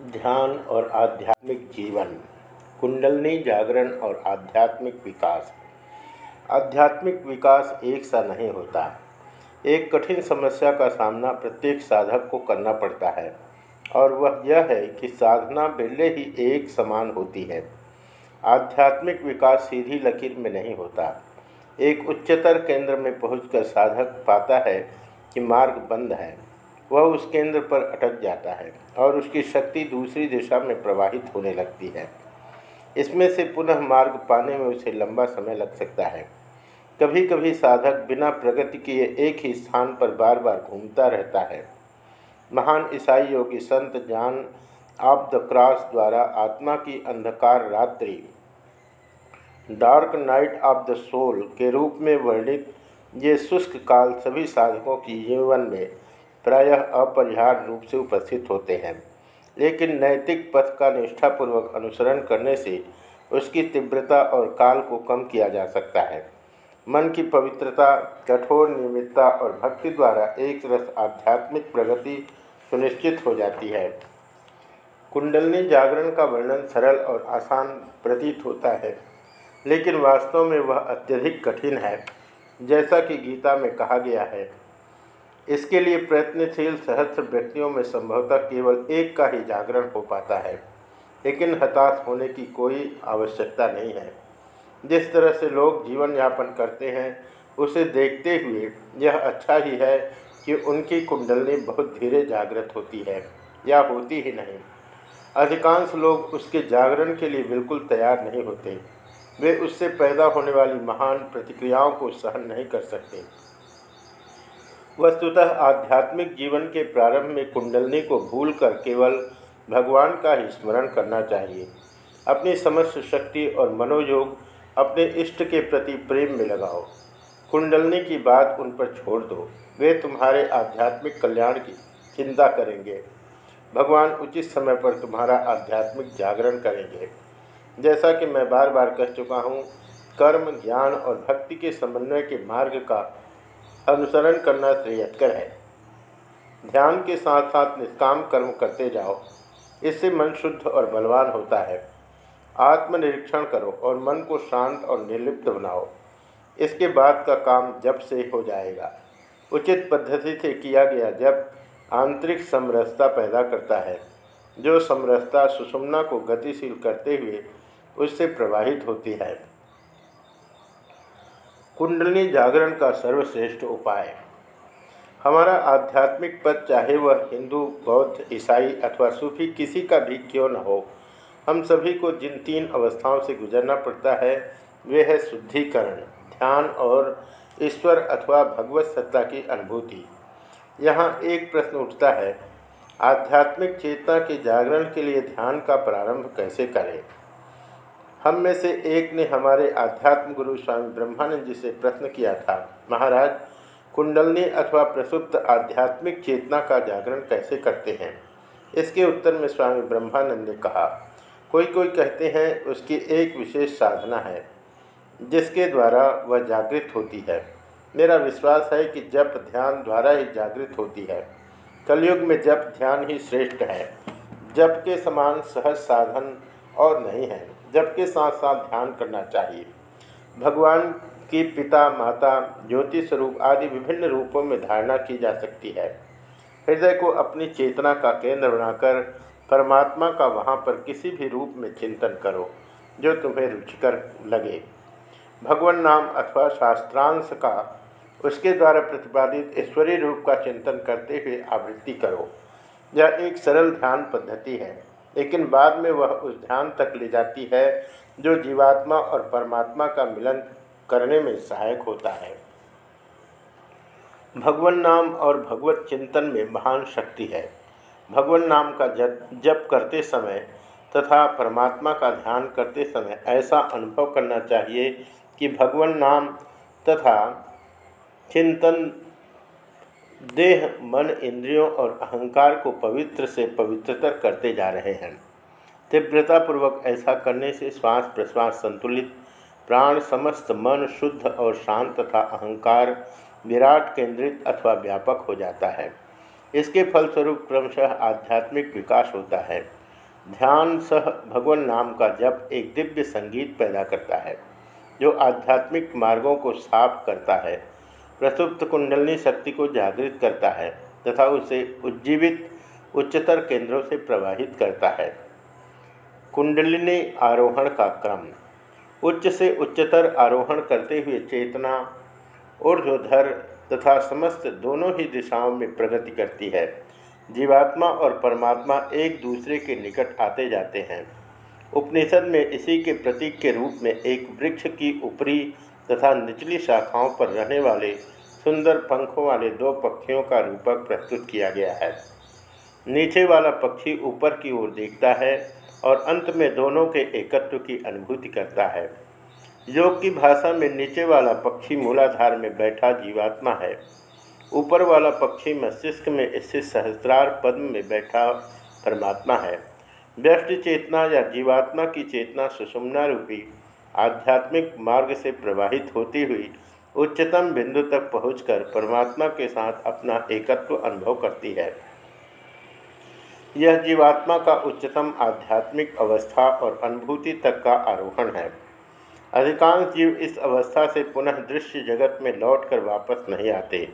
ध्यान और आध्यात्मिक जीवन, कुंडलनी जागरण और आध्यात्मिक विकास। आध्यात्मिक विकास एक सा नहीं होता। एक कठिन समस्या का सामना प्रत्येक साधक को करना पड़ता है, और वह यह है कि साधना बिल्ले ही एक समान होती है। आध्यात्मिक विकास सीधी लकीर में नहीं होता। एक उच्चतर केंद्र में पहुंचकर साधक पाता है कि मार्ग बंद है। वह उस केंद्र पर अटक जाता है और उसकी शक्ति दूसरी दिशा में प्रवाहित होने लगती है। इसमें से पुनः मार्ग पाने में उसे लंबा समय लग सकता है। कभी कभी साधक बिना प्रगति किए एक ही स्थान पर बार बार घूमता रहता है। महान ईसाई योगी संत जान ऑफ़ द क्रॉस द्वारा आत्मा की अंधकार रात्रि, dark night of the soul के रूप में वर्णित ये शुष्क काल सभी साधकों की जीवन में प्रायः अपरिहार्य रूप से उपस्थित होते हैं। लेकिन नैतिक पथ का निष्ठापूर्वक अनुसरण करने से उसकी तीव्रता और काल को कम किया जा सकता है। मन की पवित्रता, कठोर नियमितता और भक्ति द्वारा एक रस आध्यात्मिक प्रगति सुनिश्चित हो जाती है। कुंडलनी जागरण का वर्णन सरल और आसान प्रतीत होता है, लेकिन वास्तव में वह अत्यधिक कठिन है, जैसा कि गीता में कहा गया है। इसके लिए प्रयत्नशील सहस्त्र व्यक्तियों में संभवतः केवल एक का ही जागरण हो पाता है, लेकिन हताश होने की कोई आवश्यकता नहीं है। जिस तरह से लोग जीवन यापन करते हैं, उसे देखते हुए यह अच्छा ही है कि उनकी कुंडलनी बहुत धीरे जागृत होती है, या होती ही नहीं। अधिकांश लोग उसके जागरण के लिए बिल्कुल तैयार नहीं होते। वे उससे पैदा होने वाली महान प्रतिक्रियाओं को सहन नहीं कर सकते। वस्तुतः आध्यात्मिक जीवन के प्रारंभ में कुंडलनी को भूलकर केवल भगवान का ही स्मरण करना चाहिए। अपनी समस्त शक्ति और मनोयोग अपने इष्ट के प्रति प्रेम में लगाओ। कुंडलनी की बात उन पर छोड़ दो। वे तुम्हारे आध्यात्मिक कल्याण की चिंता करेंगे। भगवान उचित समय पर तुम्हारा आध्यात्मिक जागरण करेंगे। जैसा कि मैं बार बार कह चुका हूँ, कर्म, ज्ञान और भक्ति के समन्वय के मार्ग का अनुसरण करना श्रेयस्कर है। ध्यान के साथ साथ निष्काम कर्म करते जाओ। इससे मन शुद्ध और बलवान होता है। आत्मनिरीक्षण करो और मन को शांत और निर्लिप्त बनाओ। इसके बाद का काम जब से हो जाएगा। उचित पद्धति से किया गया जब आंतरिक समरसता पैदा करता है। जो समरसता सुषुम्ना को गतिशील करते हुए उससे प्रवाहित होती है। कुंडली जागरण का सर्वश्रेष्ठ उपाय। हमारा आध्यात्मिक पद, चाहे वह हिंदू, बौद्ध, ईसाई अथवा सूफी किसी का भी क्यों न हो, हम सभी को जिन तीन अवस्थाओं से गुजरना पड़ता है, वे है शुद्धिकरण, ध्यान और ईश्वर अथवा भगवत सत्ता की अनुभूति। यहाँ एक प्रश्न उठता है, आध्यात्मिक चेतना के जागरण के लिए ध्यान का प्रारंभ कैसे करें? हम में से एक ने हमारे आध्यात्म गुरु स्वामी ब्रह्मानंद जी से प्रश्न किया था, महाराज, कुंडलनी अथवा प्रसुप्त आध्यात्मिक चेतना का जागरण कैसे करते हैं? इसके उत्तर में स्वामी ब्रह्मानंद ने कहा कोई कोई कहते हैं उसकी एक विशेष साधना है, जिसके द्वारा वह जागृत होती है। मेरा विश्वास है कि जप ध्यान द्वारा ही जागृत होती है। कलयुग में जप ध्यान ही श्रेष्ठ है। जप के समान सहज साधन और नहीं है। जप के साथ साथ ध्यान करना चाहिए। भगवान की पिता, माता ज्योति स्वरूप आदि विभिन्न रूपों में धारणा की जा सकती है। हृदय को अपनी चेतना का केंद्र बनाकर परमात्मा का वहाँ पर किसी भी रूप में चिंतन करो, जो तुम्हें रुचिकर लगे। भगवान नाम अथवा शास्त्रांश का, उसके द्वारा प्रतिपादित ईश्वरीय रूप का चिंतन करते हुए आवृत्ति करो। यह एक सरल ध्यान पद्धति है। लेकिन बाद में वह उस ध्यान तक ले जाती है, जो जीवात्मा और परमात्मा का मिलन करने में सहायक होता है। भगवान नाम और भगवत चिंतन में महान शक्ति है। भगवान नाम का जप करते समय तथा परमात्मा का ध्यान करते समय ऐसा अनुभव करना चाहिए कि भगवान नाम तथा चिंतन देह, मन, इंद्रियों और अहंकार को पवित्र से पवित्रतर करते जा रहे हैं। तीव्रतापूर्वक ऐसा करने से श्वास प्रश्वास संतुलित, प्राण समस्त, मन शुद्ध और शांत तथा अहंकार विराट केंद्रित अथवा व्यापक हो जाता है। इसके फलस्वरूप क्रमशः आध्यात्मिक विकास होता है। ध्यान सह भगवान नाम का जप एक दिव्य संगीत पैदा करता है, जो आध्यात्मिक मार्गों को साफ़ करता है। प्रसुप्त कुंडलनी शक्ति को जागृत करता है तथा उसे उज्जीवित, उच्चतर केंद्रों से प्रवाहित करता है। कुंडलिनी आरोहण का क्रम। उच्च से उच्चतर आरोहण करते हुए चेतना, ऊर्ध्वधर तथा समस्त दोनों ही दिशाओं में प्रगति करती है। जीवात्मा और परमात्मा एक दूसरे के निकट आते जाते हैं। उपनिषद में इसी के प्रतीक के रूप में एक वृक्ष की ऊपरी तथा निचली शाखाओं पर रहने वाले सुंदर पंखों वाले दो पक्षियों का रूपक प्रस्तुत किया गया है। नीचे वाला पक्षी ऊपर की ओर देखता है और अंत में दोनों के एकत्व की अनुभूति करता है। योग की भाषा में नीचे वाला पक्षी मूलाधार में बैठा जीवात्मा है। ऊपर वाला पक्षी मस्तिष्क में स्थित सहस्त्रार पद्म में बैठा परमात्मा है। व्यस्त चेतना या जीवात्मा की चेतना सुषुम्ना रूपी आध्यात्मिक मार्ग से प्रवाहित होती हुई उच्चतम बिंदु तक पहुंचकर परमात्मा के साथ अपना एकत्व अनुभव करती है। यह जीवात्मा का उच्चतम आध्यात्मिक अवस्था और अनुभूति तक का आरोहण है। अधिकांश जीव इस अवस्था से पुनः दृश्य जगत में लौटकर वापस नहीं आते।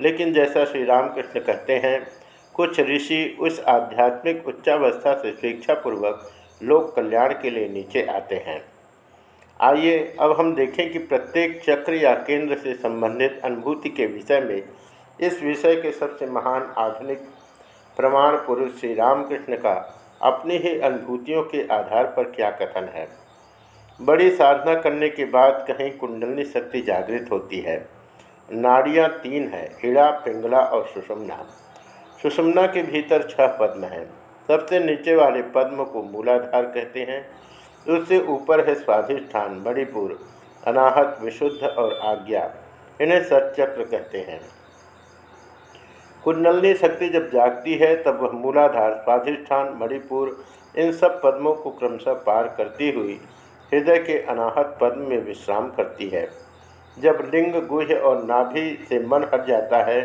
लेकिन जैसा श्री रामकृष्ण कहते हैं, कुछ ऋषि उस आध्यात्मिक उच्चावस्था से स्वेच्छापूर्वक लोक कल्याण के लिए नीचे आते हैं। आइए अब हम देखें कि प्रत्येक चक्र या केंद्र से संबंधित अनुभूति के विषय में इस विषय के सबसे महान आधुनिक प्रमाण पुरुष श्री रामकृष्ण का अपनी ही अनुभूतियों के आधार पर क्या कथन है। बड़ी साधना करने के बाद कहीं कुंडलनी शक्ति जागृत होती है। नाड़ियाँ तीन हैं हिड़ा पिंगला और सुषमना। सुषमना के भीतर छह पद्म हैं। सबसे नीचे वाले पद्म को मूलाधार कहते हैं। उससे ऊपर है स्वाधिष्ठान, मणिपुर, अनाहत, विशुद्ध और आज्ञा। इन्हें सचक्र कहते हैं। कुंडलनी शक्ति जब जागती है, तब वह मूलाधार, स्वाधिष्ठान, मणिपुर, इन सब पद्मों को क्रमशः पार करती हुई हृदय के अनाहत पद्म में विश्राम करती है। जब लिंग गुह और नाभि से मन हट जाता है,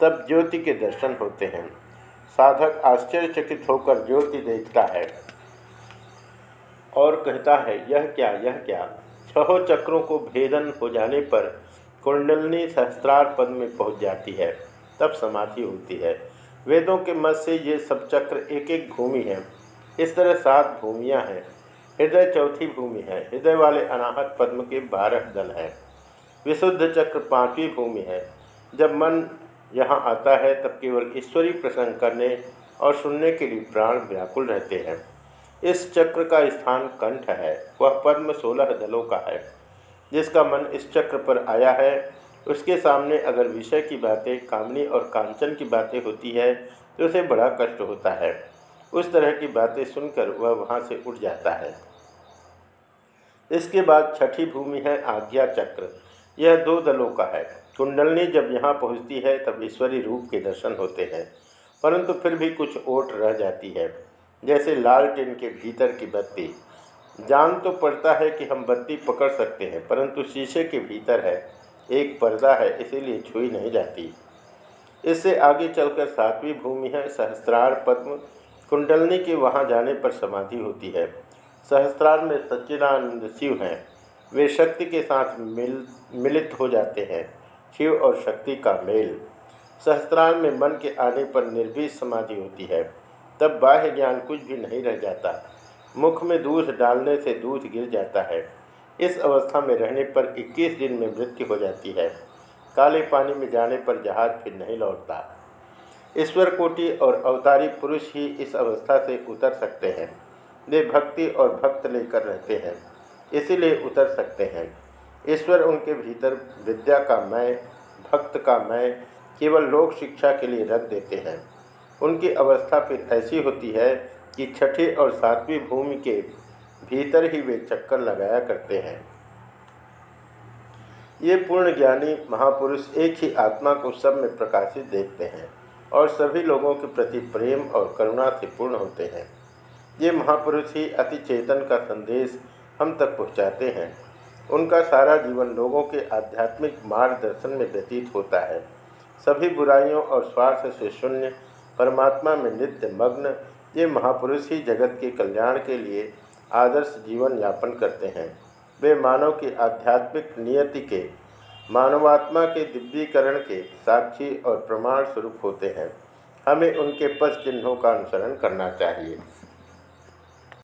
तब ज्योति के दर्शन होते हैं। साधक आश्चर्यचकित होकर ज्योति देखता है। और कहता है, यह क्या यह क्या? छहों चक्रों को भेदन हो जाने पर कुंडलनी सहस्त्रार पद में पहुँच जाती है। तब समाधि होती है। वेदों के मत से ये सब चक्र एक एक भूमि है। इस तरह सात भूमियाँ हैं। हृदय चौथी भूमि है। हृदय वाले अनाहत पद्म के बारह दल हैं। विशुद्ध चक्र पांचवी भूमि है। जब मन यहाँ आता है, तब केवल ईश्वरी प्रसंग करने और सुनने के लिए प्राण व्याकुल रहते हैं। इस चक्र का स्थान कंठ है, वह पद्म सोलह दलों का है, जिसका मन इस चक्र पर आया है। उसके सामने अगर विषय की बातें, कामनी और कांचन की बातें होती है तो उसे बड़ा कष्ट होता है। उस तरह की बातें सुनकर वह वहाँ से उठ जाता है। इसके बाद छठी भूमि है आज्ञा चक्र। यह दो दलों का है। कुंडलनी जब यहाँ पहुँचती है, तब ईश्वरी रूप के दर्शन होते हैं, परंतु फिर भी कुछ ओट रह जाती है। जैसे लाल टिन के भीतर की बत्ती। जान तो पड़ता है कि हम बत्ती पकड़ सकते हैं, परंतु शीशे के भीतर है, एक पर्दा है, इसीलिए छुई नहीं जाती। इससे आगे चलकर सातवीं भूमि है, सहस्त्रार पद्म, कुंडलनी के वहाँ जाने पर समाधि होती है। सहस्त्रार में सच्चिदानंद शिव हैं, वे शक्ति के साथ मिल, मिलित हो जाते हैं, शिव और शक्ति का मेल। सहस्त्रार में मन के आने पर निर्भीष समाधि होती है। तब बाह्य ज्ञान कुछ भी नहीं रह जाता। मुख में दूध डालने से दूध गिर जाता है। इस अवस्था में रहने पर 21 दिन में मृत्यु हो जाती है। काले पानी में जाने पर जहाज़ फिर नहीं लौटता। ईश्वर कोटि और अवतारी पुरुष ही इस अवस्था से उतर सकते हैं। वे भक्ति और भक्त लेकर रहते हैं। इसीलिए उतर सकते हैं। ईश्वर उनके भीतर विद्या का मैं भक्त का मैं केवल लोक शिक्षा के लिए रख देते हैं। उनकी अवस्था फिर ऐसी होती है कि छठी और सातवीं भूमि के भीतर ही वे चक्कर लगाया करते हैं। ये पूर्ण ज्ञानी महापुरुष एक ही आत्मा को सब में प्रकाशित देखते हैं और सभी लोगों के प्रति प्रेम और करुणा से पूर्ण होते हैं। ये महापुरुष ही अति चेतन का संदेश हम तक पहुँचाते हैं। उनका सारा जीवन लोगों के आध्यात्मिक मार्गदर्शन में व्यतीत होता है। सभी बुराइयों और स्वार्थ से शून्य परमात्मा में नित्य मग्न ये महापुरुष ही जगत के कल्याण के लिए आदर्श जीवन यापन करते हैं। वे मानव की आध्यात्मिक नियति के, मानवात्मा के दिव्यीकरण के साक्षी और प्रमाण स्वरूप होते हैं। हमें उनके पद चिन्हों का अनुसरण करना चाहिए।